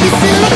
You